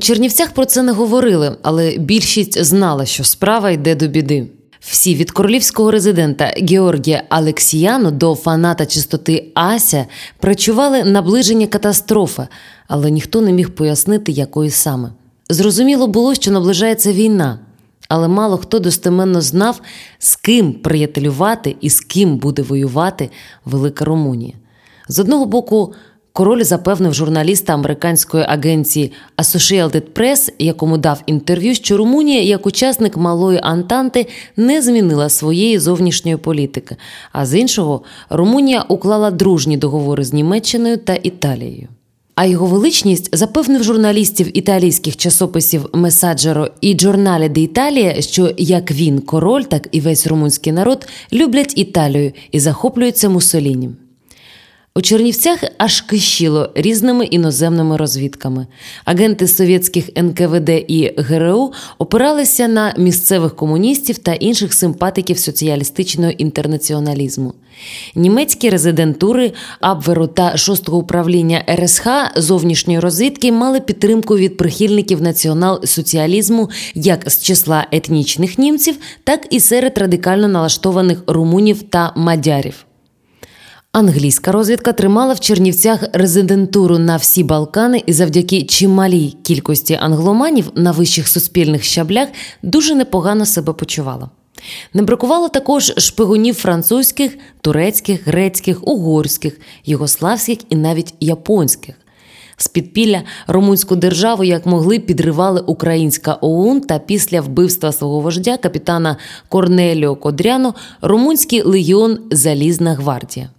Чернівцях про це не говорили, але більшість знала, що справа йде до біди. Всі від королівського резидента Георгія Алексіяну до фаната чистоти Ася працювали наближення катастрофи, але ніхто не міг пояснити, якої саме. Зрозуміло було, що наближається війна, але мало хто достеменно знав, з ким приятелювати і з ким буде воювати Велика Румунія. З одного боку, Король запевнив журналіста американської агенції Associated Press, якому дав інтерв'ю, що Румунія, як учасник малої Антанти, не змінила своєї зовнішньої політики. А з іншого, Румунія уклала дружні договори з Німеччиною та Італією. А його величність запевнив журналістів італійських часописів Месаджеро і Джорнале де Італія, що як він, король, так і весь румунський народ люблять Італію і захоплюються Мусолінім. У Чернівцях аж кищило різними іноземними розвідками. Агенти совєтських НКВД і ГРУ опиралися на місцевих комуністів та інших симпатиків соціалістичного інтернаціоналізму. Німецькі резидентури Абверу та шостого управління РСХ зовнішньої розвідки мали підтримку від прихильників націонал-соціалізму як з числа етнічних німців, так і серед радикально налаштованих румунів та мадярів. Англійська розвідка тримала в Чернівцях резидентуру на всі Балкани і завдяки чималій кількості англоманів на вищих суспільних щаблях дуже непогано себе почувала. Не бракувало також шпигунів французьких, турецьких, грецьких, угорських, югославських і навіть японських. З підпілля румунську державу як могли підривали українська ОУН та після вбивства свого вождя капітана Корнеліо Кодряно румунський легіон Залізна гвардія.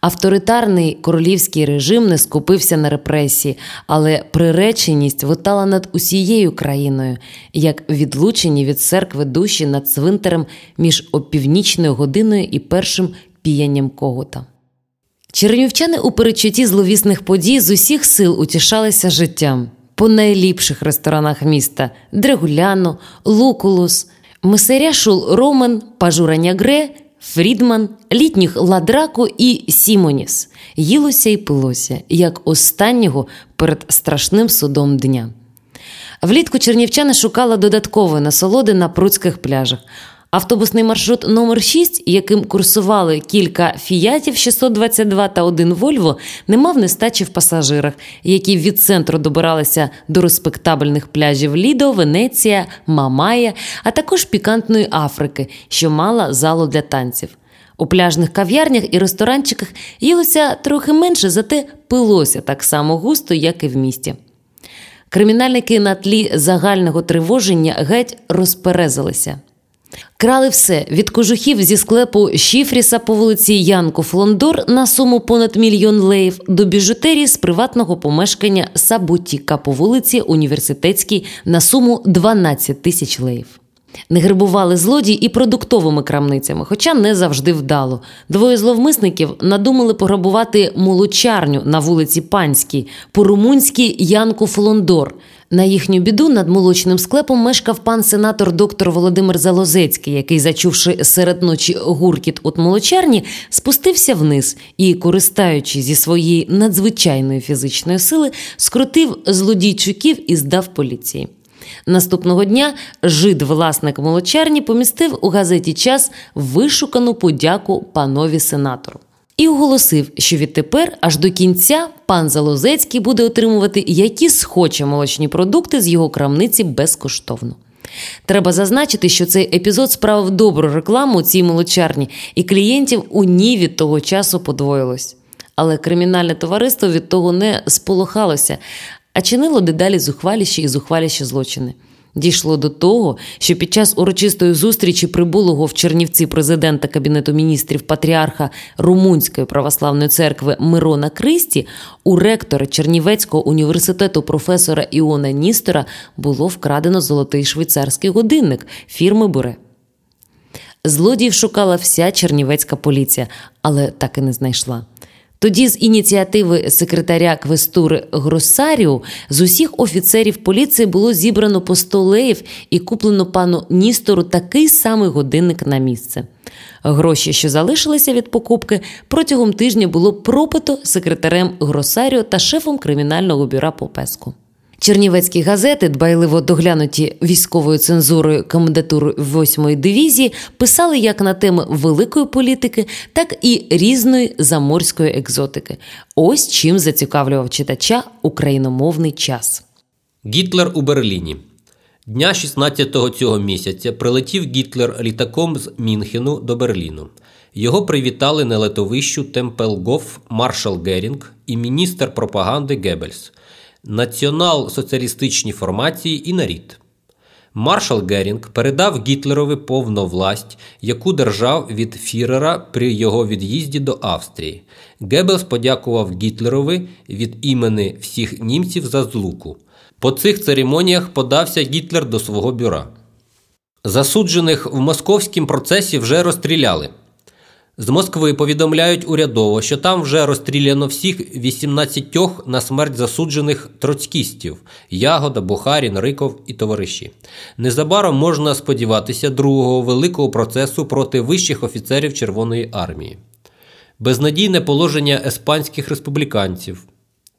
Авторитарний королівський режим не скупився на репресії, але приреченість витала над усією країною, як відлучені від церкви душі над цвинтарем між опівнічною годиною і першим піянням когота. Чернівчани у передчутті зловісних подій з усіх сил утішалися життям по найліпших ресторанах міста Дрегуляно, Лукулус, Мисеря Шул Ромен, Пажураня Гре – Фрідман, літніх Ладрако і Сімоніс їлося і пилося, як останнього перед страшним судом дня. Влітку чернівчани шукала додаткової насолоди на пруцьких пляжах. Автобусний маршрут номер 6 яким курсували кілька фіятів 622 та один Вольво, не мав нестачі в пасажирах, які від центру добиралися до респектабельних пляжів Лідо, Венеція, Мамая, а також пікантної Африки, що мала залу для танців. У пляжних кав'ярнях і ресторанчиках їлося трохи менше, зате пилося так само густо, як і в місті. Кримінальники на тлі загального тривоження геть розперезалися. Крали все від кожухів зі склепу Шіфріса по вулиці Янко Флондор на суму понад мільйон леїв до біжутерії з приватного помешкання Сабутіка по вулиці Університетській на суму 12 тисяч леїв. Не грибували злодії і продуктовими крамницями, хоча не завжди вдало. Двоє зловмисників надумали пограбувати молочарню на вулиці Панській, по-румунськи Янку Флондор. На їхню біду над молочним склепом мешкав пан сенатор доктор Володимир Залозецький, який, зачувши серед ночі гуркіт от молочарні, спустився вниз і, користаючись зі своєї надзвичайної фізичної сили, скрутив злодійчуків і здав поліції. Наступного дня жид, власник молочарні, помістив у газеті час вишукану подяку панові сенатору. І оголосив, що відтепер аж до кінця пан Залозецький буде отримувати які схоче молочні продукти з його крамниці безкоштовно. Треба зазначити, що цей епізод справив добру рекламу у цій молочарні, і клієнтів у ній від того часу подвоїлось. Але кримінальне товариство від того не сполохалося, а чинило дедалі зухваліші і зухваліші злочини. Дійшло до того, що під час урочистої зустрічі прибулого в Чернівці президента Кабінету міністрів патріарха Румунської православної церкви Мирона Кристі у ректора Чернівецького університету професора Іона Ністора було вкрадено золотий швейцарський годинник фірми Буре. Злодіїв шукала вся чернівецька поліція, але так і не знайшла. Тоді, з ініціативи секретаря Квестури Гросаріу, з усіх офіцерів поліції було зібрано по 100 леїв і куплено пану Ністору такий самий годинник на місце. Гроші, що залишилися від покупки, протягом тижня було пропито секретарем Гросаріо та шефом кримінального бюра Попеску. Чернівецькі газети, дбайливо доглянуті військовою цензурою комендатури 8-ї дивізії, писали як на теми великої політики, так і різної заморської екзотики. Ось чим зацікавлював читача україномовний час. Гітлер у Берліні. Дня 16-го цього місяця прилетів Гітлер літаком з Мінхену до Берліну. Його привітали на летовищу Темпелгоф маршал Герінг і міністр пропаганди Геббельс – націонал-соціалістичні формації і нарід. Маршал Герінг передав Гітлерові повну власть, яку держав від Фірера при його від'їзді до Австрії. Геббелс подякував Гітлерові від імені всіх німців за злуку. По цих церемоніях подався Гітлер до свого бюра. Засуджених в московському процесі вже розстріляли. З Москви повідомляють урядово, що там вже розстріляно всіх 18 на смерть засуджених троцькістів Ягода, Бухарін, Риков і товариші. Незабаром можна сподіватися другого великого процесу проти вищих офіцерів Червоної армії. Безнадійне положення еспанських республіканців.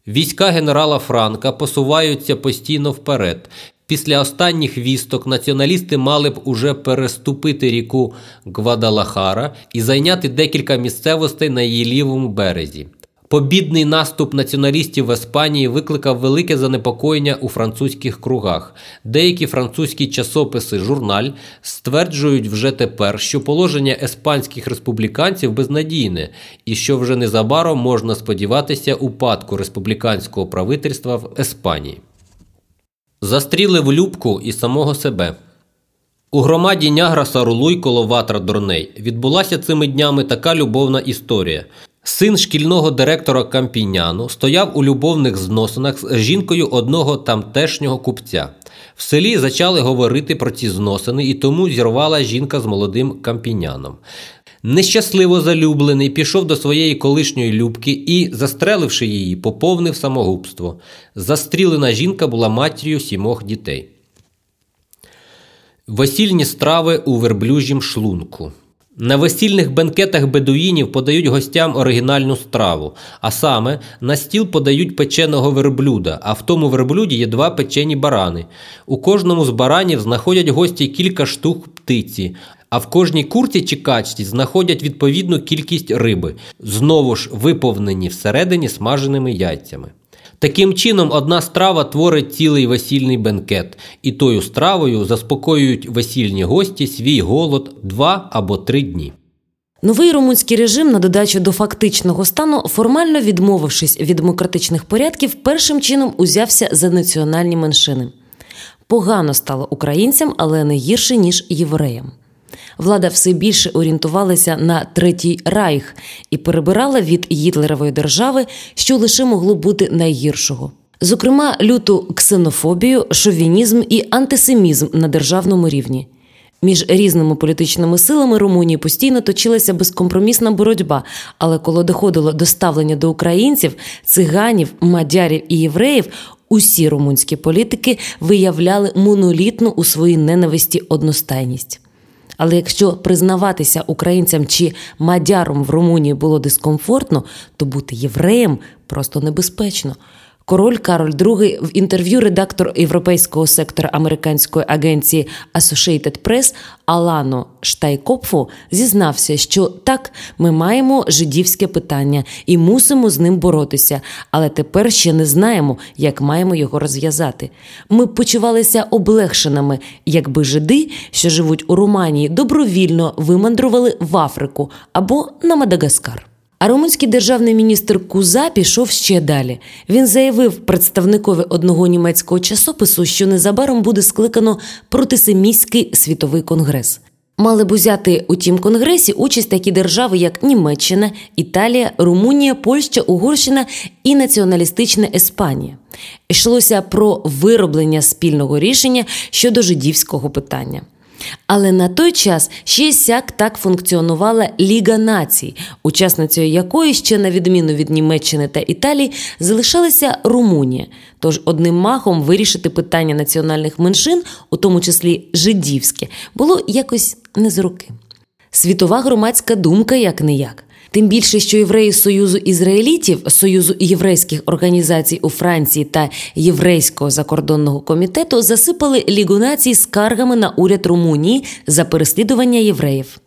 Війська генерала Франка посуваються постійно вперед. Після останніх вісток націоналісти мали б уже переступити ріку Гвадалахара і зайняти декілька місцевостей на її лівому березі. Побідний наступ націоналістів в Іспанії викликав велике занепокоєння у французьких кругах. Деякі французькі часописи журналь стверджують вже тепер, що положення еспанських республіканців безнадійне і що вже незабаром можна сподіватися упадку республіканського правительства в Іспанії. Застрілив Любку і самого себе. У громаді Няграса Рулуй коло Ватра Дорней відбулася цими днями така любовна історія. Син шкільного директора Кампіняну стояв у любовних зносинах з жінкою одного тамтешнього купця. В селі почали говорити про ці зносини, і тому зірвала жінка з молодим кампіняном. Нещасливо залюблений пішов до своєї колишньої любки і, застреливши її, поповнив самогубство. Застрілена жінка була матір'ю сімох дітей. Весільні страви у верблюжім шлунку. На весільних бенкетах бедуїнів подають гостям оригінальну страву, а саме на стіл подають печеного верблюда, а в тому верблюді є два печені барани. У кожному з баранів знаходять гості кілька штук птиці, а в кожній курці чи качці знаходять відповідну кількість риби, знову ж виповнені всередині смаженими яйцями. Таким чином, одна страва творить цілий весільний бенкет, і тою стравою заспокоюють весільні гості свій голод два або три дні. Новий румунський режим, на додачу до фактичного стану, формально відмовившись від демократичних порядків, першим чином узявся за національні меншини. Погано стало українцям, але не гірше ніж євреям влада все більше орієнтувалася на третій райх і перебирала від Гітлерової держави, що лише могло бути найгіршого. Зокрема, люту ксенофобію, шовінізм і антисемізм на державному рівні. Між різними політичними силами Румунії постійно точилася безкомпромісна боротьба, але коли доходило до ставлення до українців, циганів, мадярів і євреїв, усі румунські політики виявляли монолітну у своїй ненависті одностайність. Але якщо признаватися українцям чи мадяром в Румунії було дискомфортно, то бути євреєм просто небезпечно. Король Кароль II в інтерв'ю редактор європейського сектора американської агенції Associated Press Алано Штайкопфу зізнався, що так, ми маємо жидівське питання і мусимо з ним боротися, але тепер ще не знаємо, як маємо його розв'язати. Ми почувалися облегшеними, якби жиди, що живуть у Руманії, добровільно вимандрували в Африку або на Мадагаскар. А румунський державний міністр Куза пішов ще далі. Він заявив представникові одного німецького часопису, що незабаром буде скликано протисемістський світовий конгрес. Мали б узяти у тім конгресі участь такі держави, як Німеччина, Італія, Румунія, Польща, Угорщина і націоналістична Іспанія. Йшлося про вироблення спільного рішення щодо жидівського питання. Але на той час ще сяк так функціонувала Ліга націй, учасницею якої ще, на відміну від Німеччини та Італії, залишалася Румунія. Тож одним махом вирішити питання національних меншин, у тому числі жидівське, було якось не з руки. Світова громадська думка як не як. Тим більше, що євреї Союзу ізраїлітів, Союзу єврейських організацій у Франції та Єврейського закордонного комітету засипали Лігу націй скаргами на уряд Румунії за переслідування євреїв.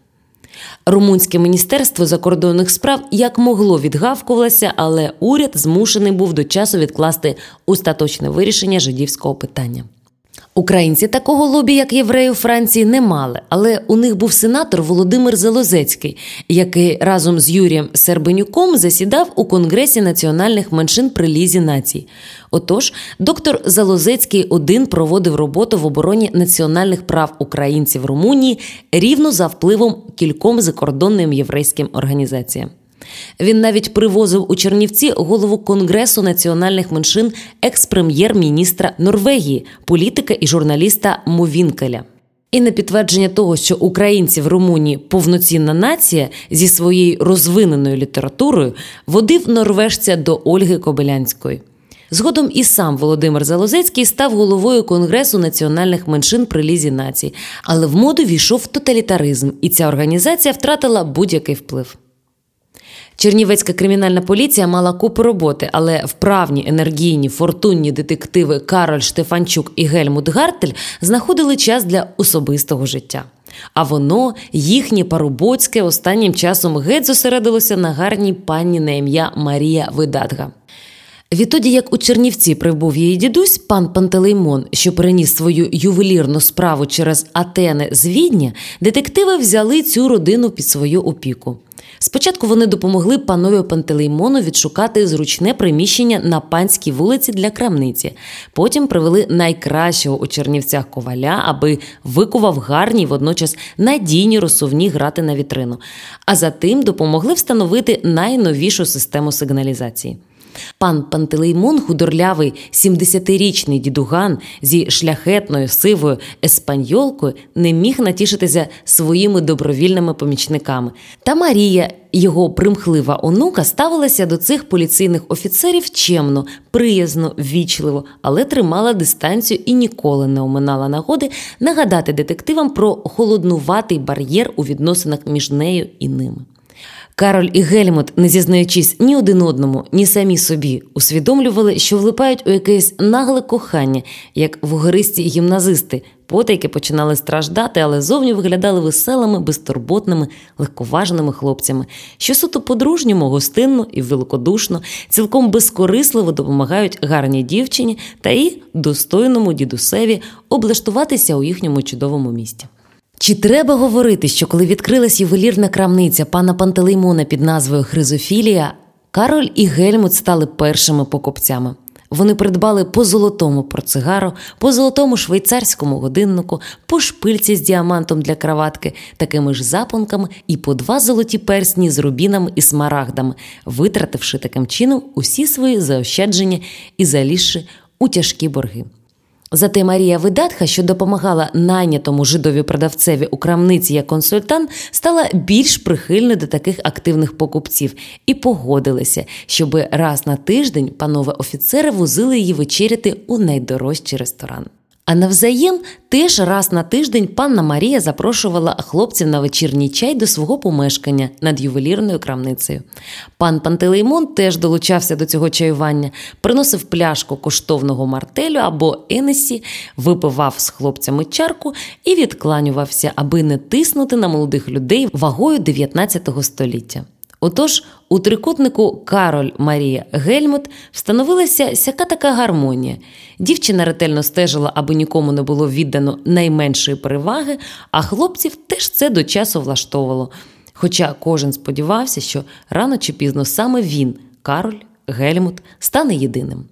Румунське міністерство закордонних справ як могло відгавкувалося, але уряд змушений був до часу відкласти остаточне вирішення жидівського питання. Українці такого лобі, як євреї у Франції, не мали, але у них був сенатор Володимир Залозецький, який разом з Юрієм Сербенюком засідав у Конгресі національних меншин при лізі націй. Отож, доктор Залозецький один проводив роботу в обороні національних прав українців Румунії рівно за впливом кільком закордонним єврейським організаціям. Він навіть привозив у Чернівці голову Конгресу національних меншин екс-прем'єр-міністра Норвегії, політика і журналіста Мовінкеля. І на підтвердження того, що українці в Румунії повноцінна нація зі своєю розвиненою літературою, водив норвежця до Ольги Кобилянської. Згодом і сам Володимир Залозецький став головою Конгресу національних меншин при лізі націй, але в моду війшов тоталітаризм, і ця організація втратила будь-який вплив. Чернівецька кримінальна поліція мала купу роботи, але вправні, енергійні, фортунні детективи Кароль Штефанчук і Гельмут Гартель знаходили час для особистого життя. А воно, їхнє парубоцьке, останнім часом геть зосередилося на гарній пані на ім'я Марія Видадга. Відтоді, як у Чернівці прибув її дідусь, пан Пантелеймон, що переніс свою ювелірну справу через Атени з Відня, детективи взяли цю родину під свою опіку. Спочатку вони допомогли панові Пантелеймону відшукати зручне приміщення на панській вулиці для крамниці. Потім привели найкращого у Чернівцях коваля, аби викував гарні, водночас надійні розсувні грати на вітрину. А за тим допомогли встановити найновішу систему сигналізації. Пан Пантелеймон, худорлявий 70-річний дідуган зі шляхетною сивою еспаньолкою, не міг натішитися своїми добровільними помічниками. Та Марія, його примхлива онука, ставилася до цих поліційних офіцерів чемно, приязно, ввічливо, але тримала дистанцію і ніколи не оминала нагоди нагадати детективам про холоднуватий бар'єр у відносинах між нею і ними. Кароль і Гельмут, не зізнаючись ні один одному, ні самі собі, усвідомлювали, що влипають у якесь нагле кохання, як вугористі гімназисти, потайки починали страждати, але зовні виглядали веселими, безтурботними, легковажними хлопцями, що суто по-дружньому, гостинно і великодушно, цілком безкорисливо допомагають гарній дівчині та і достойному дідусеві облаштуватися у їхньому чудовому місті. Чи треба говорити, що коли відкрилась ювелірна крамниця пана Пантелеймона під назвою Хризофілія, Кароль і Гельмут стали першими покупцями. Вони придбали по золотому портсигару, по золотому швейцарському годиннику, по шпильці з діамантом для краватки, такими ж запонками і по два золоті персні з рубінами і смарагдами, витративши таким чином усі свої заощадження і залізши у тяжкі борги. Зате Марія Видатха, що допомагала найнятому жидові продавцеві у крамниці як консультант, стала більш прихильною до таких активних покупців і погодилася, щоби раз на тиждень панове офіцери возили її вечеряти у найдорожчий ресторан. А навзаєм теж раз на тиждень панна Марія запрошувала хлопців на вечірній чай до свого помешкання над ювелірною крамницею. Пан Пантелеймон теж долучався до цього чаювання, приносив пляшку коштовного мартелю або Енесі, випивав з хлопцями чарку і відкланювався, аби не тиснути на молодих людей вагою 19 століття. Отож, у трикутнику Кароль Марія Гельмут встановилася сяка така гармонія. Дівчина ретельно стежила, аби нікому не було віддано найменшої переваги, а хлопців теж це до часу влаштовувало. Хоча кожен сподівався, що рано чи пізно саме він, Кароль Гельмут, стане єдиним.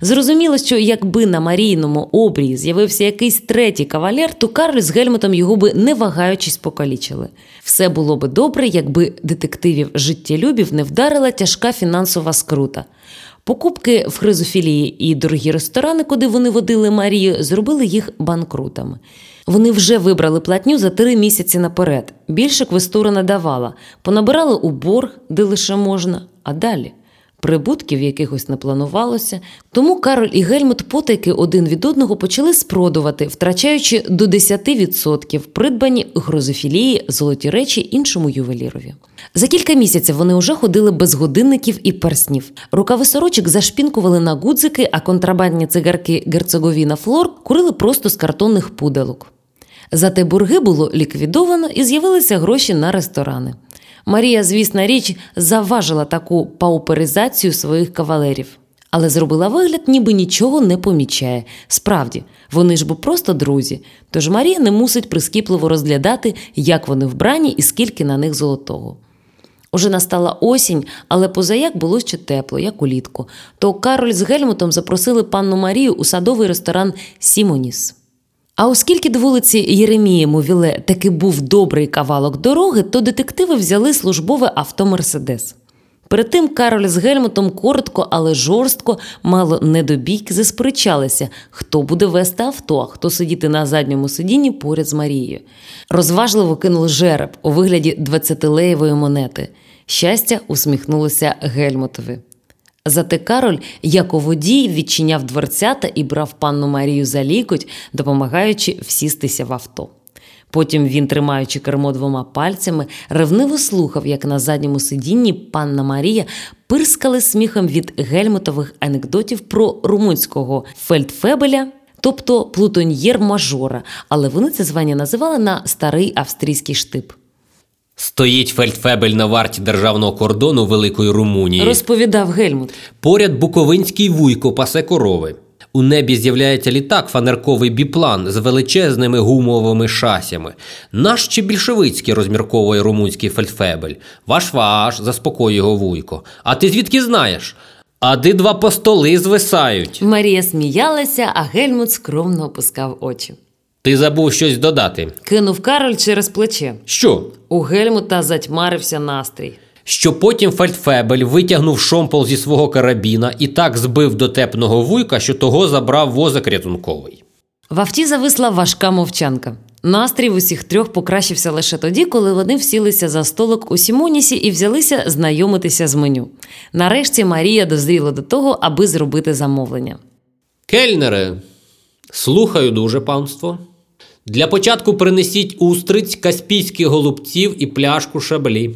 Зрозуміло, що якби на Марійному обрії з'явився якийсь третій кавалер, то Карль з Гельмутом його би не вагаючись покалічили. Все було би добре, якби детективів життєлюбів не вдарила тяжка фінансова скрута. Покупки в хризофілії і дорогі ресторани, куди вони водили Марію, зробили їх банкрутами. Вони вже вибрали платню за три місяці наперед. Більше квестура не давала, понабирали у борг, де лише можна, а далі. Прибутків якихось не планувалося, тому Кароль і Гельмут потайки один від одного почали спродувати, втрачаючи до 10% придбані грозофілії, золоті речі іншому ювелірові. За кілька місяців вони вже ходили без годинників і перснів. Рукави сорочок зашпінкували на гудзики, а контрабандні цигарки герцоговіна Флор курили просто з картонних пуделок. Зате бурги було ліквідовано і з'явилися гроші на ресторани. Марія, звісна річ, заважила таку пауперизацію своїх кавалерів, але зробила вигляд, ніби нічого не помічає. Справді, вони ж бо просто друзі. Тож Марія не мусить прискіпливо розглядати, як вони вбрані і скільки на них золотого. Уже настала осінь, але позаяк було ще тепло, як улітку. То Кароль з Гельмутом запросили панну Марію у садовий ресторан Сімоніс. А оскільки до вулиці Єремія Мовіле таки був добрий кавалок дороги, то детективи взяли службове авто Мерседес. Перед тим Кароль з Гельмутом коротко, але жорстко, мало недобійки, засперечалися, хто буде вести авто, а хто сидіти на задньому сидінні поряд з Марією. Розважливо кинули жереб у вигляді двадцятилеєвої монети. Щастя, усміхнулося Гельмутові. Зате Кароль, як у водій, відчиняв дверцята і брав панну Марію за лікоть, допомагаючи всістися в авто. Потім він, тримаючи кермо двома пальцями, ревниво слухав, як на задньому сидінні панна Марія пирскали сміхом від гельмутових анекдотів про румунського фельдфебеля, тобто плутоньєр мажора, але вони це звання називали на старий австрійський штип. Стоїть фельдфебель на варті державного кордону Великої Румунії. Розповідав Гельмут. Поряд Буковинський вуйко пасе корови. У небі з'являється літак, фанерковий біплан з величезними гумовими шасями. Наш чи більшовицький розмірковує румунський фельдфебель. Ваш ваш, заспокоює його вуйко. А ти звідки знаєш? А де два постоли звисають. Марія сміялася, а Гельмут скромно опускав очі. Ти забув щось додати. Кинув Кароль через плече. Що? У Гельмута затьмарився настрій. Що потім Фельдфебель витягнув шомпол зі свого карабіна і так збив дотепного вуйка, що того забрав возик рятунковий. В авті зависла важка мовчанка. Настрій в усіх трьох покращився лише тоді, коли вони всілися за столик у Сімонісі і взялися знайомитися з меню. Нарешті Марія дозріла до того, аби зробити замовлення. Кельнере, слухаю дуже панство. Для початку принесіть устриць, каспійських голубців і пляшку шаблі.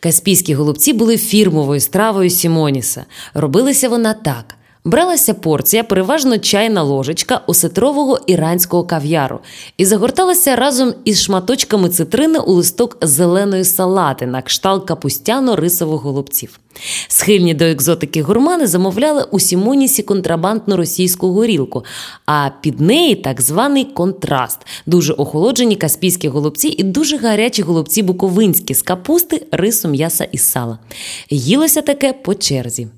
Каспійські голубці були фірмовою стравою Сімоніса. Робилася вона так: бралася порція, переважно чайна ложечка осетрового іранського кав'яру, і загорталася разом із шматочками цитрини у листок зеленої салати на кшталт капустяно-рисових голубців. Схильні до екзотики гурмани замовляли у Сімонісі контрабандну російську горілку, а під неї так званий контраст, дуже охолоджені каспійські голубці і дуже гарячі голубці буковинські з капусти, рису, м'яса і сала. Їлося таке по черзі.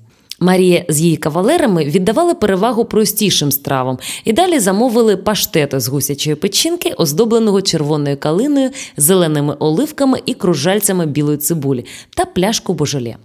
Марія з її кавалерами віддавали перевагу простішим стравам і далі замовили паштету з гусячої печінки, оздобленого червоною калиною, зеленими оливками і кружальцями білої цибулі та пляшку божоле.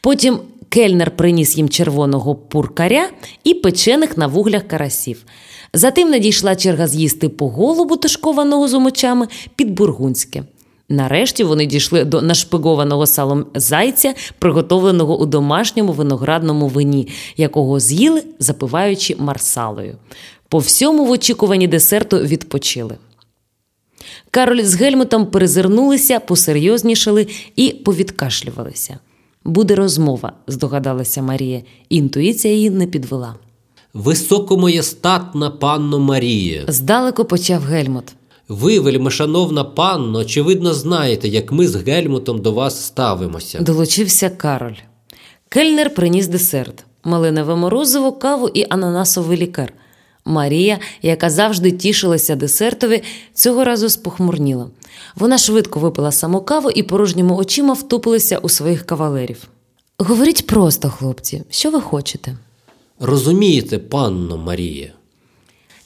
Потім кельнер приніс їм червоного пуркаря і печених на вуглях карасів. Затим надійшла черга з'їсти по голубу, тушкованого з умочами під бургунське. Нарешті вони дійшли до нашпигованого салом зайця, приготовленого у домашньому виноградному вині, якого з'їли, запиваючи марсалою. По всьому в очікуванні десерту відпочили. Кароль з Гельмутом перезирнулися, посерйознішали і повідкашлювалися. Буде розмова, здогадалася Марія. Інтуїція її не підвела. Високомоєстатна панно Марія. Здалеку почав Гельмут. Ви, вельмишановна панно, очевидно, знаєте, як ми з Гельмутом до вас ставимося. Долучився Кароль. Кельнер приніс десерт, малинове морозиво, каву і ананасовий лікар. Марія, яка завжди тішилася десертові, цього разу спохмурніла. Вона швидко випила саму каву і порожніми очима втупилася у своїх кавалерів. Говоріть просто, хлопці, що ви хочете? Розумієте, панно Марія.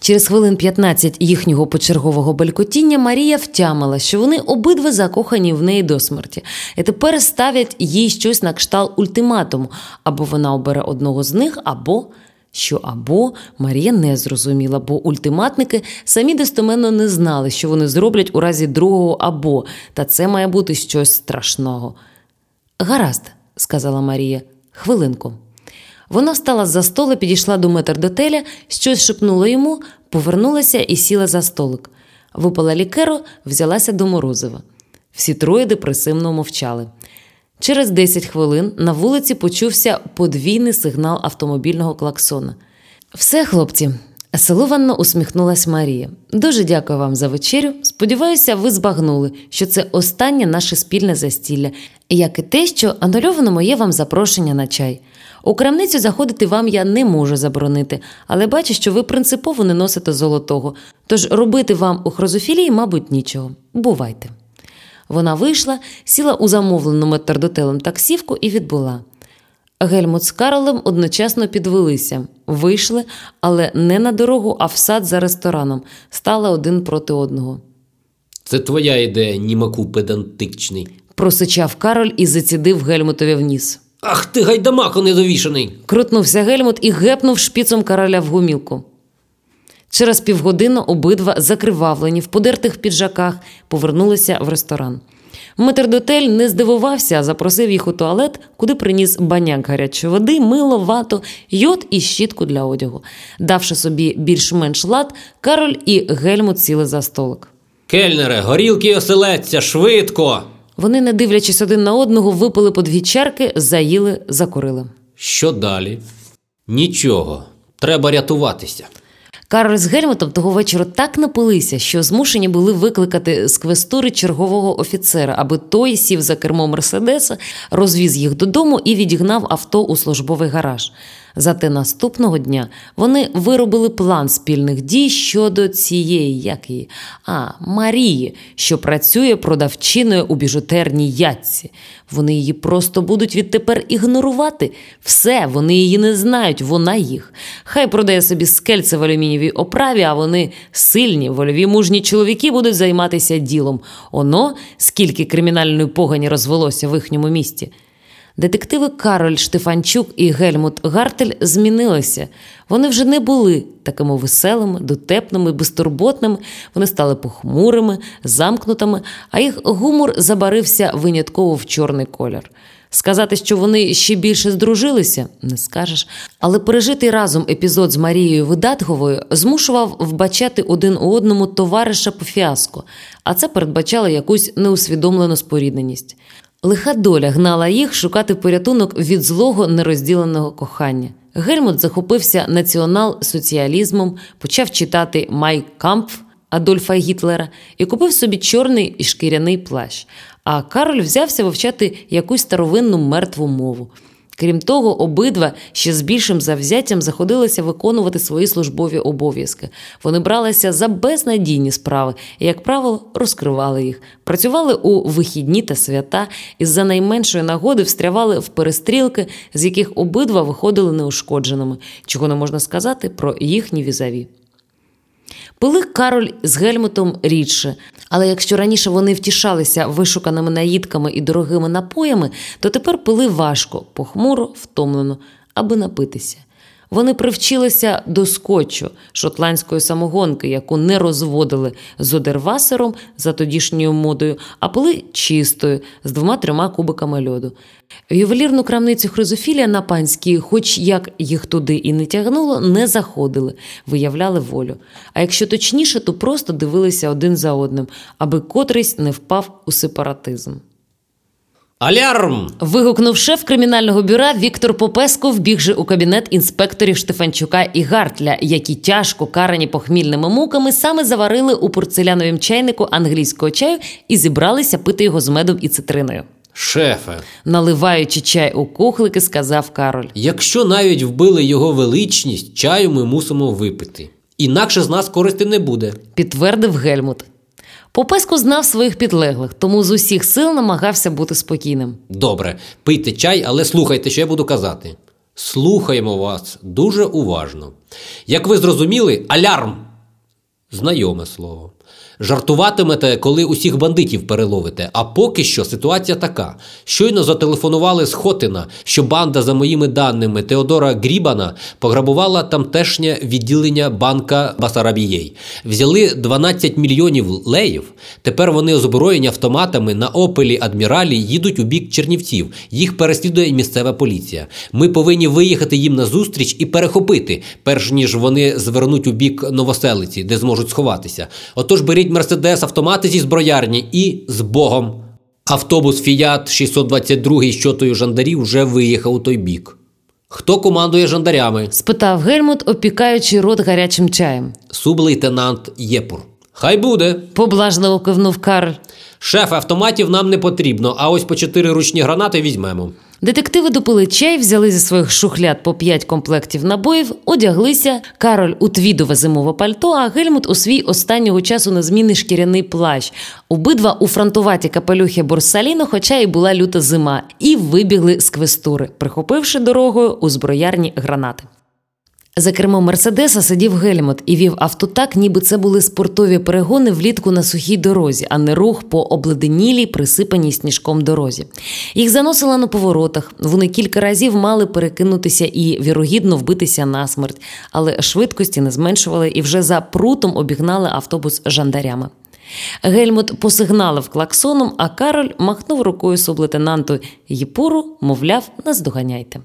Через хвилин 15 їхнього почергового балькотіння Марія втямила, що вони обидва закохані в неї до смерті, і тепер ставлять їй щось на кшталт ультиматуму, або вона обере одного з них, або що або Марія не зрозуміла, бо ультиматники самі достоменно не знали, що вони зроблять у разі другого або, та це має бути щось страшного. Гаразд, сказала Марія, Хвилинку. Вона встала з за столу, підійшла до метрдотеля, щось шепнула йому, повернулася і сіла за столик. Випала лікеру, взялася до морозива. Всі троє депресивно мовчали. Через 10 хвилин на вулиці почувся подвійний сигнал автомобільного клаксона. Все, хлопці, силованно усміхнулась Марія. Дуже дякую вам за вечерю. Сподіваюся, ви збагнули, що це останнє наше спільне застілля, як і те, що анульовано моє вам запрошення на чай. У крамницю заходити вам я не можу заборонити, але бачу, що ви принципово не носите золотого, тож робити вам у хрозофілії, мабуть, нічого. Бувайте. Вона вийшла, сіла у замовлену метрдотелем таксівку і відбула. Гельмут з Карлем одночасно підвелися, вийшли, але не на дорогу, а в сад за рестораном, стали один проти одного. Це твоя ідея, німаку педантичний. Просичав Кароль і зацідив Гельмутові в ніс. Ах ти гайдамако недовішаний! Крутнувся Гельмут і гепнув шпіцом короля в гумілку. Через півгодини обидва, закривавлені в подертих піджаках, повернулися в ресторан. Метрдотель не здивувався, а запросив їх у туалет, куди приніс баняк гарячої води, мило, вату, йод і щітку для одягу. Давши собі більш-менш лад, Кароль і Гельмут сіли за столик. Кельнере, горілки й оселедця, швидко! Вони, не дивлячись один на одного, випили по дві чарки, заїли, закурили. Що далі? Нічого. Треба рятуватися. Кароль з Гельмутом того вечора так напилися, що змушені були викликати з квестури чергового офіцера, аби той сів за кермо Мерседеса, розвіз їх додому і відігнав авто у службовий гараж. Зате наступного дня вони виробили план спільних дій щодо цієї, як її, а Марії, що працює продавчиною у біжутерній ятці. Вони її просто будуть відтепер ігнорувати. Все, вони її не знають, вона їх. Хай продає собі скельце в алюмінієвій оправі, а вони сильні, вольові мужні чоловіки будуть займатися ділом. Оно, скільки кримінальної погані розвелося в їхньому місті. Детективи Кароль Штефанчук і Гельмут Гартель змінилися. Вони вже не були такими веселими, дотепними, безтурботними. Вони стали похмурими, замкнутими, а їх гумор забарився винятково в чорний колір. Сказати, що вони ще більше здружилися, не скажеш. Але пережитий разом епізод з Марією Видатговою змушував вбачати один у одному товариша по фіаско, а це передбачало якусь неусвідомлену спорідненість. Лиха доля гнала їх шукати порятунок від злого нерозділеного кохання. Гельмут захопився націонал-соціалізмом, почав читати Май Кампф Адольфа Гітлера і купив собі чорний і шкіряний плащ. А Кароль взявся вивчати якусь старовинну мертву мову. Крім того, обидва ще з більшим завзяттям заходилися виконувати свої службові обов'язки. Вони бралися за безнадійні справи і, як правило, розкривали їх. Працювали у вихідні та свята і за найменшої нагоди встрявали в перестрілки, з яких обидва виходили неушкодженими, чого не можна сказати про їхні візаві. Пили Кароль з Гельмутом рідше, але якщо раніше вони втішалися вишуканими наїдками і дорогими напоями, то тепер пили важко, похмуро, втомлено, аби напитися. Вони привчилися до скотчу шотландської самогонки, яку не розводили з одервасером за тодішньою модою, а пили чистою з двома-трьома кубиками льоду. Ювелірну крамницю Хризофілія на панській, хоч як їх туди і не тягнуло, не заходили, виявляли волю. А якщо точніше, то просто дивилися один за одним, аби котрийсь не впав у сепаратизм. Алярм! Вигукнув шеф кримінального бюра Віктор Попеско, вбігши у кабінет інспекторів Штефанчука і Гартля, які тяжко карані похмільними муками саме заварили у порцеляновім чайнику англійського чаю і зібралися пити його з медом і цитриною. Шефе, Наливаючи чай у кухлики, сказав Кароль. якщо навіть вбили його величність, чаю ми мусимо випити. Інакше з нас користі не буде. Підтвердив Гельмут. Попеско знав своїх підлеглих, тому з усіх сил намагався бути спокійним. Добре, пийте чай, але слухайте, що я буду казати. Слухаємо вас дуже уважно. Як ви зрозуміли, алярм знайоме слово. Жартуватимете, коли усіх бандитів переловите. А поки що ситуація така: щойно зателефонували з Хотина, що банда, за моїми даними, Теодора Грібана пограбувала тамтешнє відділення банка Басарабієй. Взяли 12 мільйонів леїв. Тепер вони озброєні автоматами на опелі адміралі їдуть у бік Чернівців. Їх переслідує місцева поліція. Ми повинні виїхати їм на зустріч і перехопити, перш ніж вони звернуть у бік новоселиці, де зможуть сховатися. Отож беріть мерседес, автомати зі зброярні і з Богом. Автобус Фіят 622 з чотою жандарів вже виїхав у той бік. Хто командує жандарями? спитав Гельмут, опікаючи рот гарячим чаєм. Сублейтенант Єпур. Хай буде. Поблажливо кивнув Карл. Шеф, автоматів нам не потрібно, а ось по чотири ручні гранати візьмемо. Детективи допили чай, взяли зі своїх шухляд по п'ять комплектів набоїв, одяглися. Кароль у твідове зимове пальто, а Гельмут у свій останнього часу незмінний шкіряний плащ. Обидва у фронтуваті капелюхи Борсаліно, хоча й була люта зима, і вибігли з квестури, прихопивши дорогою у зброярні гранати. За кермом Мерседеса сидів Гельмут і вів авто так, ніби це були спортові перегони влітку на сухій дорозі, а не рух по обледенілій, присипаній сніжком дорозі. Їх заносило на поворотах. Вони кілька разів мали перекинутися і вірогідно вбитися насмерть, але швидкості не зменшували і вже за прутом обігнали автобус жандарями. Гельмут посигналив клаксоном, а Кароль махнув рукою сублейтенанту Єпуру, мовляв, наздоганяйте.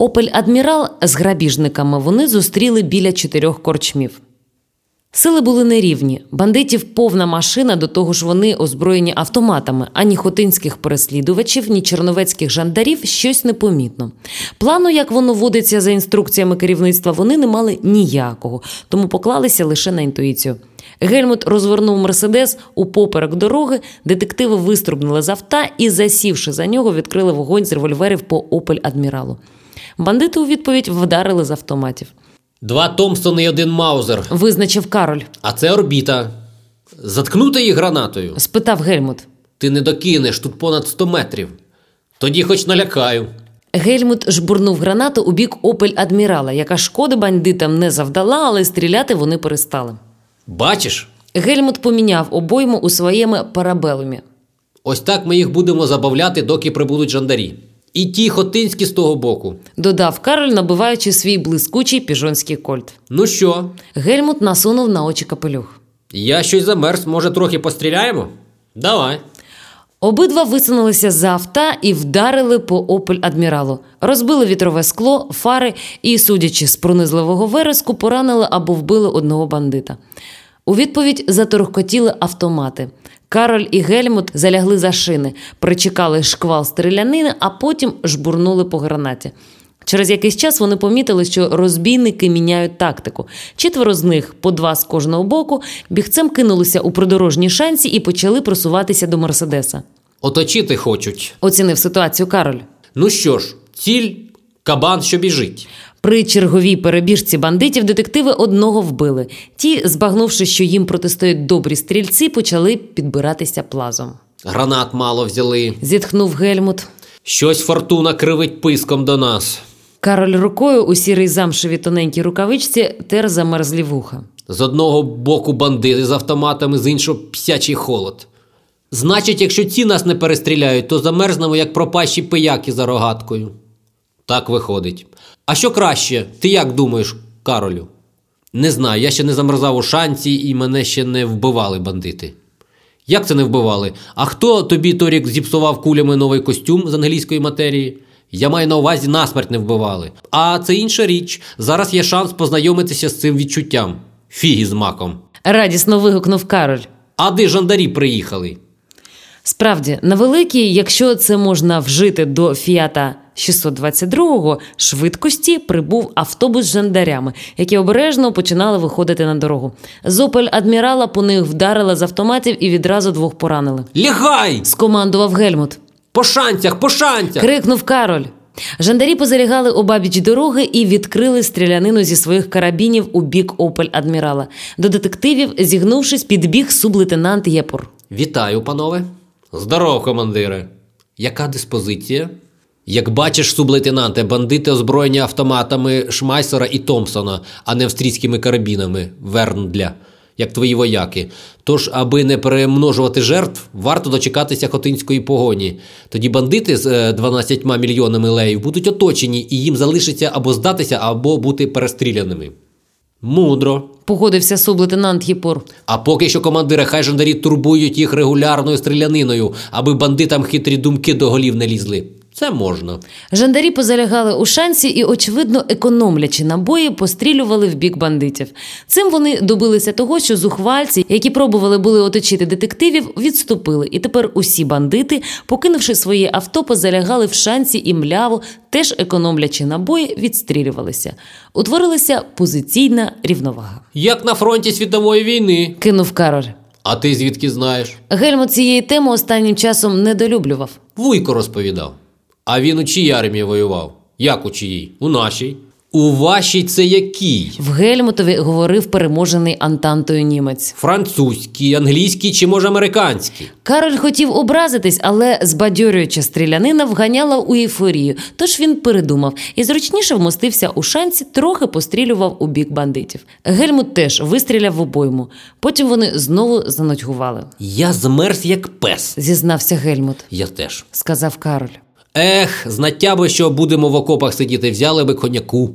Опель Адмірал з грабіжниками вони зустріли біля чотирьох корчмів. Сили були нерівні. Бандитів повна машина, до того ж вони озброєні автоматами, ані хотинських переслідувачів, ні черновецьких жандарів щось непомітно. Плану, як воно водиться за інструкціями керівництва, вони не мали ніякого, тому поклалися лише на інтуїцію. Гельмут розвернув Мерседес у поперек дороги, детективи виструбнули з авта і, засівши за нього, відкрили вогонь з револьверів по Опель Адміралу. Бандити у відповідь вдарили з автоматів. Два Томпсони і один Маузер. Визначив Кароль. А це орбіта. Заткнути їх гранатою. Спитав Гельмут. Ти не докинеш тут понад 100 метрів. Тоді хоч налякаю. Гельмут жбурнув гранату у бік Опель Адмірала, яка шкоди бандитам не завдала, але стріляти вони перестали. Бачиш? Гельмут поміняв обойму у своєму парабелумі. Ось так ми їх будемо забавляти, доки прибудуть жандарі. І ті хотинські з того боку. Додав Кароль, набиваючи свій блискучий піжонський кольт. Ну що, Гельмут насунув на очі капелюх. я щось замерз, може, трохи постріляємо? Давай. Обидва висунулися з авта і вдарили по Опель Адміралу. Розбили вітрове скло, фари і, судячи з пронизливого вереску, поранили або вбили одного бандита. У відповідь заторохкотіли автомати. Кароль і Гельмут залягли за шини, причекали шквал стрілянини, а потім жбурнули по гранаті. Через якийсь час вони помітили, що розбійники міняють тактику. Четверо з них, по два з кожного боку, бігцем кинулися у придорожні шанці і почали просуватися до Мерседеса. Оточити хочуть. Оцінив ситуацію Кароль. Ну що ж, ціль кабан, що біжить. При черговій перебіжці бандитів детективи одного вбили. Ті, збагнувши, що їм протистоять добрі стрільці, почали підбиратися плазом. Гранат мало взяли. Зітхнув Гельмут. Щось фортуна кривить писком до нас. Кароль рукою у сірій замшевій тоненькій рукавичці тер замерзлі вуха. З одного боку бандити з автоматами, з іншого псячий холод. Значить, якщо ці нас не перестріляють, то замерзнемо, як пропащі пияки за рогаткою. Так виходить. А що краще, ти як думаєш, Каролю? Не знаю, я ще не замерзав у шанці і мене ще не вбивали бандити. Як це не вбивали? А хто тобі торік зіпсував кулями новий костюм з англійської матерії? Я маю на увазі насмерть не вбивали. А це інша річ. Зараз є шанс познайомитися з цим відчуттям. Фігі з маком. Радісно вигукнув Кароль. А де жандарі приїхали? Справді, на великій, якщо це можна вжити до фіата 622-го, швидкості прибув автобус з жандарями, які обережно починали виходити на дорогу. Зопель адмірала по них вдарила з автоматів і відразу двох поранили. Лягай! Скомандував Гельмут. По шанцях, по шанцях! Крикнув Кароль. Жандарі позалягали обабіч дороги і відкрили стрілянину зі своїх карабінів у бік Опель адмірала. До детективів, зігнувшись, підбіг сублейтенант Єпур. Вітаю, панове. Здоров, командире. Яка диспозиція? Як бачиш, сублейтенанте, бандити озброєні автоматами Шмайсера і Томпсона, а не австрійськими карабінами Верндля. як твої вояки. Тож, аби не перемножувати жертв, варто дочекатися хотинської погоні. Тоді бандити з 12 е, мільйонами леїв будуть оточені, і їм залишиться або здатися, або бути перестріляними. Мудро. Погодився сублейтенант Гіпор. А поки що командири хай жандарі турбують їх регулярною стріляниною, аби бандитам хитрі думки до голів не лізли. Це можна. Жандарі позалягали у шансі і, очевидно, економлячи набої, пострілювали в бік бандитів. Цим вони добилися того, що зухвальці, які пробували були оточити детективів, відступили. І тепер усі бандити, покинувши своє авто, позалягали в шансі і мляво, теж економлячи набої, відстрілювалися. Утворилася позиційна рівновага. Як на фронті світової війни. Кинув Кароль. А ти звідки знаєш? Гельмут цієї теми останнім часом недолюблював. Вуйко розповідав. А він у чиїй армії воював? Як у чиїй? У нашій. У вашій це який? В Гельмутові говорив переможений Антантою німець. Французький, англійський чи може американський? Кароль хотів образитись, але збадьорююча стрілянина вганяла у ейфорію. Тож він передумав і зручніше вмостився у шанці, трохи пострілював у бік бандитів. Гельмут теж вистріляв в обойму. Потім вони знову занудьгували. Я змерз як пес. Зізнався Гельмут, Я теж. сказав Кароль. Ех, знаття би, що будемо в окопах сидіти, взяли би коняку.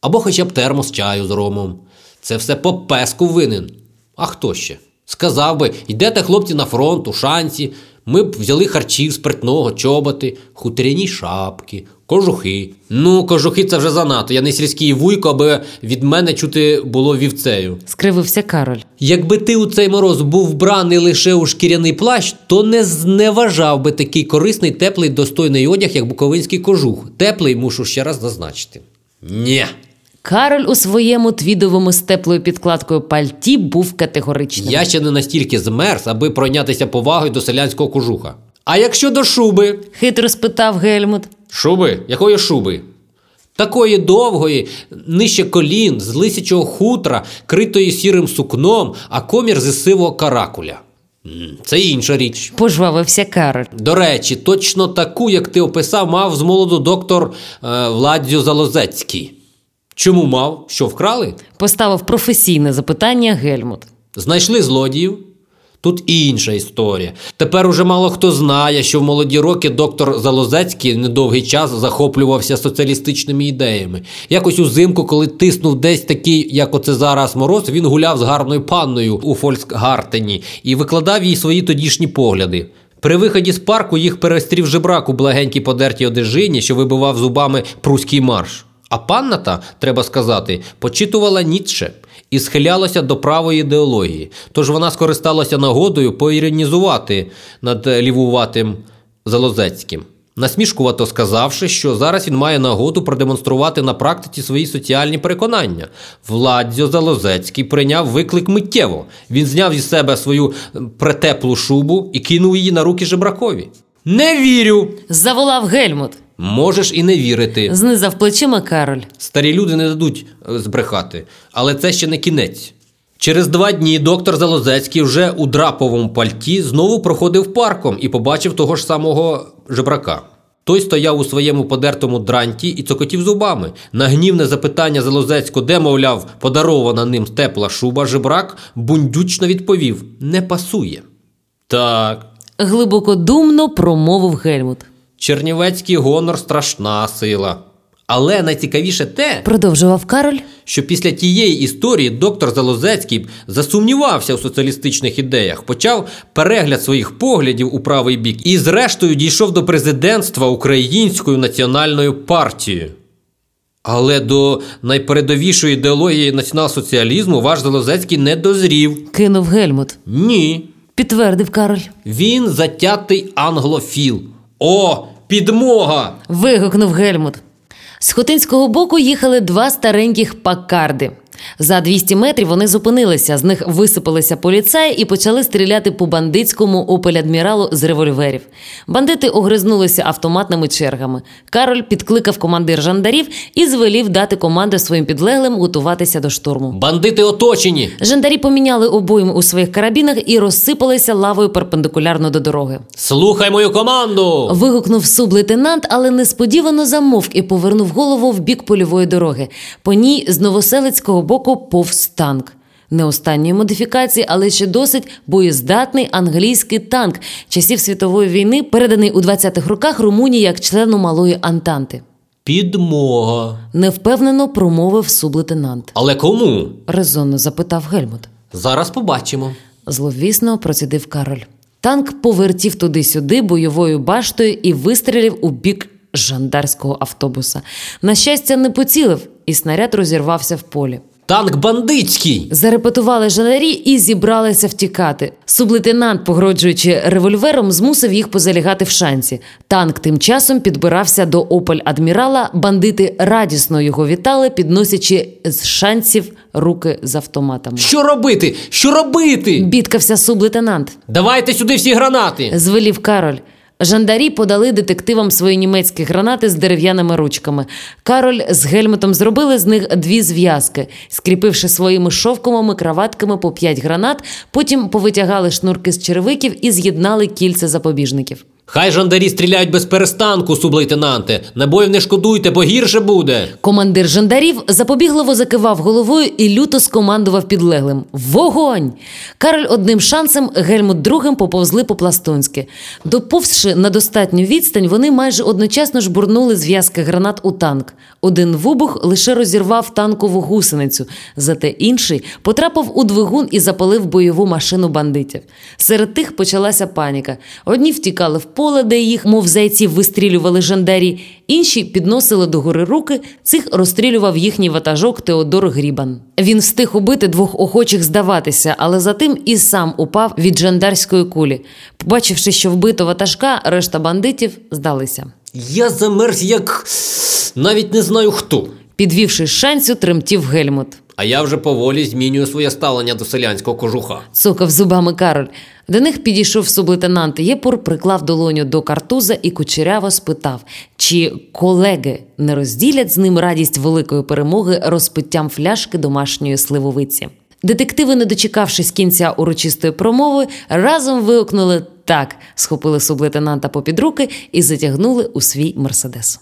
Або хоча б термос чаю з ромом. Це все по песку винен. А хто ще? Сказав би, йдете, хлопці, на фронт, у шанці. Ми б взяли харчів, спиртного, чоботи, хутряні шапки, кожухи. Ну, кожухи це вже занадто. Я не сільський вуйко, аби від мене чути було вівцею. Скривився Кароль. Якби ти у цей мороз був вбраний лише у шкіряний плащ, то не зневажав би такий корисний, теплий, достойний одяг, як буковинський кожух. Теплий, мушу ще раз зазначити. Нє. Кароль у своєму твідовому з теплою підкладкою пальті був категоричним. Я ще не настільки змерз, аби пройнятися повагою до селянського кожуха. А якщо до шуби? Хитро спитав Гельмут. Шуби? Якої шуби? Такої довгої, нижче колін, з лисячого хутра, критої сірим сукном, а комір зі сивого каракуля. Це інша річ. Пожвавився Кароль. До речі, точно таку, як ти описав, мав з молоду доктор е, Владзю Залозецький. Чому мав? Що вкрали? Поставив професійне запитання Гельмут. Знайшли злодіїв? Тут інша історія. Тепер уже мало хто знає, що в молоді роки доктор Залозецький недовгий час захоплювався соціалістичними ідеями. Якось узимку, коли тиснув десь такий, як оце зараз мороз, він гуляв з гарною панною у Фольксгартені і викладав їй свої тодішні погляди. При виході з парку їх перестрів жебрак у благенькій подертій одежині, що вибивав зубами пруський марш. А панна та, треба сказати, почитувала Ніцше і схилялася до правої ідеології. Тож вона скористалася нагодою поіронізувати над лівуватим Залозецьким, насмішкувато сказавши, що зараз він має нагоду продемонструвати на практиці свої соціальні переконання. Владзьо Залозецький прийняв виклик миттєво. Він зняв із себе свою претеплу шубу і кинув її на руки жебракові. Не вірю! Заволав Гельмут. Можеш і не вірити. Знизав плечима Кароль. Старі люди не дадуть е, збрехати, але це ще не кінець. Через два дні доктор Залозецький вже у драповому пальті знову проходив парком і побачив того ж самого жебрака. Той стояв у своєму подертому дранті і цокотів зубами. На гнівне запитання Залозецького, де, мовляв, подарована ним тепла шуба, жебрак бундючно відповів: не пасує. Так, Глибокодумно промовив Гельмут. Чернівецький гонор страшна сила. Але найцікавіше те, Продовжував Кароль. що після тієї історії доктор Залозецький засумнівався у соціалістичних ідеях, почав перегляд своїх поглядів у правий бік і, зрештою, дійшов до президентства Українською національною партією. Але до найпередовішої ідеології націонал-соціалізму ваш Залозецький не дозрів. Кинув Гельмут. Ні. Підтвердив Кароль. Він затятий англофіл. О, підмога! Вигукнув Гельмут. З Хотинського боку їхали два стареньких паккарди. За 200 метрів вони зупинилися, з них висипалися поліцаї і почали стріляти по бандитському опель-адміралу з револьверів. Бандити огризнулися автоматними чергами. Кароль підкликав командир жандарів і звелів дати команду своїм підлеглим готуватися до штурму. Бандити оточені! Жандарі поміняли обойми у своїх карабінах і розсипалися лавою перпендикулярно до дороги. Слухай мою команду! Вигукнув сублейтенант, але несподівано замовк і повернув голову в бік польової дороги. По ній з новоселицького боку повз танк. Не останньої модифікації, але ще досить боєздатний англійський танк часів світової війни, переданий у 20-х роках Румунії як члену малої Антанти. Підмога. Невпевнено промовив сублейтенант. Але кому? резонно запитав Гельмут. Зараз побачимо. Зловісно процідив Кароль. Танк повертів туди-сюди бойовою баштою і вистрілив у бік жандарського автобуса. На щастя, не поцілив, і снаряд розірвався в полі. Танк бандитський. Зарепетували жандарі і зібралися втікати. Сублейтенант, погроджуючи револьвером, змусив їх позалягати в шанці. Танк тим часом підбирався до опель адмірала. Бандити радісно його вітали, підносячи з шанців руки з автоматами. Що робити? Що робити? Бідкався сублейтенант. Давайте сюди всі гранати. Звелів Кароль. Жандарі подали детективам свої німецькі гранати з дерев'яними ручками. Кароль з гельметом зробили з них дві зв'язки, скріпивши своїми шовковими краватками по п'ять гранат, потім повитягали шнурки з черевиків і з'єднали кільця запобіжників. Хай жандарі стріляють без перестанку, сублейтенанте. Набоїв не шкодуйте, бо гірше буде. Командир жандарів запобігливо закивав головою і люто скомандував підлеглим: Вогонь! Кароль одним шансом, Гельмут другим поповзли по-пластунськи. Доповзши на достатню відстань, вони майже одночасно жбурнули зв'язки гранат у танк. Один вибух лише розірвав танкову гусеницю, зате інший потрапив у двигун і запалив бойову машину бандитів. Серед тих почалася паніка. Одні втікали в поле, де їх, мов зайці, вистрілювали жандарі, інші підносили догори руки, цих розстрілював їхній ватажок Теодор Грібан. Він встиг убити двох охочих здаватися, але затим і сам упав від жандарської кулі. Побачивши, що вбито ватажка, решта бандитів здалися. Я замерз, як навіть не знаю хто. Підвівши шанцю, тремтів Гельмут. А я вже поволі змінюю своє ставлення до селянського кожуха. Цокав зубами Кароль. До них підійшов сублейтенант Єпур, приклав долоню до картуза і кучеряво спитав, чи колеги не розділять з ним радість великої перемоги розпиттям фляшки домашньої сливовиці. Детективи, не дочекавшись кінця урочистої промови, разом вигукнули так, схопили сублейтенанта попід руки і затягнули у свій мерседес.